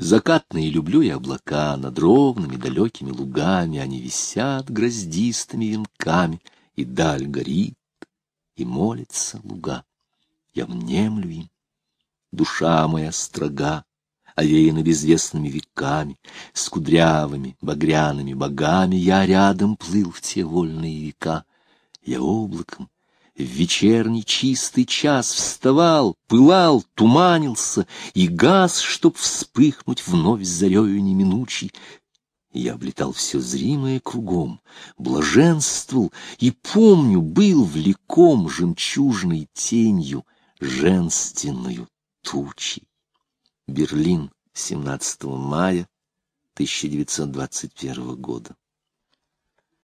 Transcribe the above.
Закатные люблю я облака, над ровными далекими лугами они висят гроздистыми венками, и даль горит, и молится луга. Я внемлю им, душа моя строга, овеяна безвестными веками, с кудрявыми, багряными богами я рядом плыл в те вольные века. Я облаком вечерний чистый час вставал, пылал, туманился и газ, чтоб вспыхнуть вновь зарею неминучей. Я облетал все зримое кругом, блаженствовал и, помню, был влеком жемчужной тенью, женственную тучей. Берлин, 17 мая 1921 года.